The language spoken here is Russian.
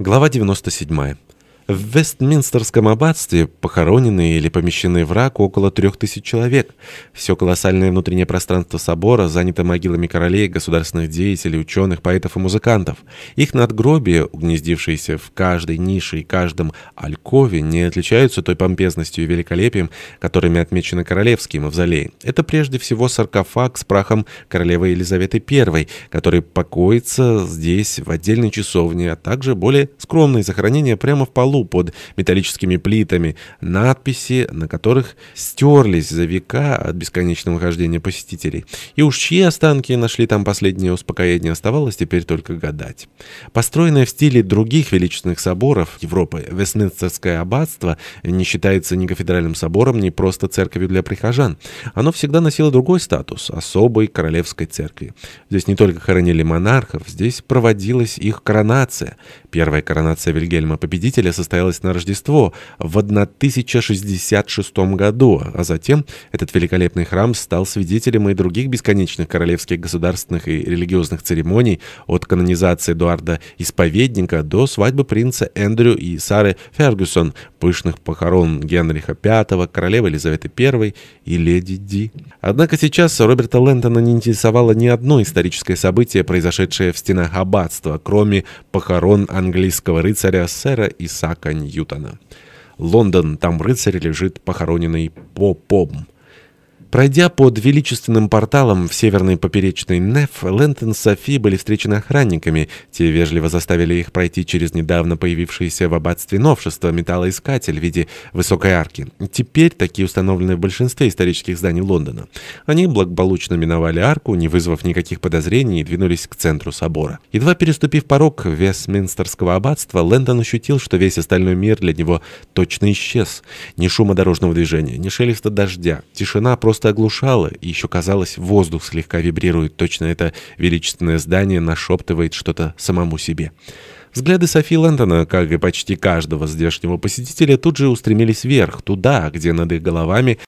Глава 97. В Вестминстерском аббатстве похоронены или помещены в рак около трех тысяч человек. Все колоссальное внутреннее пространство собора занято могилами королей, государственных деятелей, ученых, поэтов и музыкантов. Их надгробия, угнездившиеся в каждой нише и каждом алькове, не отличаются той помпезностью и великолепием, которыми отмечены королевские мавзолеи. Это прежде всего саркофаг с прахом королевы Елизаветы I, который покоится здесь в отдельной часовне, а также более скромные захоронения прямо в полу полу под металлическими плитами, надписи, на которых стерлись за века от бесконечного хождения посетителей. И уж чьи останки нашли там последнее успокоение, оставалось теперь только гадать. Построенное в стиле других величественных соборов Европы, Вестминстерское аббатство не считается ни кафедральным собором, ни просто церковью для прихожан. Оно всегда носило другой статус – особой королевской церкви. Здесь не только хоронили монархов, здесь проводилась их коронация. Первая коронация Вильгельма Победителя состоялась на Рождество в 1066 году, а затем этот великолепный храм стал свидетелем и других бесконечных королевских государственных и религиозных церемоний от канонизации Эдуарда Исповедника до свадьбы принца Эндрю и Сары Фергюсон, пышных похорон Генриха V, королевы Елизаветы I и леди Ди. Однако сейчас Роберта Лэнтона не интересовало ни одно историческое событие, произошедшее в стенах аббатства, кроме похорон английского рыцаря сэра Исаака Ньютона. Лондон, там рыцарь лежит похороненный попом. Пройдя под величественным порталом в северной поперечной Неф, Лэнтон и Софи были встречены охранниками. Те вежливо заставили их пройти через недавно появившееся в аббатстве новшество металлоискатель в виде высокой арки. Теперь такие установлены в большинстве исторических зданий Лондона. Они благополучно миновали арку, не вызвав никаких подозрений, и двинулись к центру собора. Едва переступив порог Вестминстерского аббатства, Лэндон ощутил, что весь остальной мир для него точно исчез. Ни шума дорожного движения, ни шелеста дождя. Тишина просто просто оглушало, и еще казалось, воздух слегка вибрирует. Точно это величественное здание нашептывает что-то самому себе. Взгляды Софи Лэндона, как и почти каждого здешнего посетителя, тут же устремились вверх, туда, где над их головами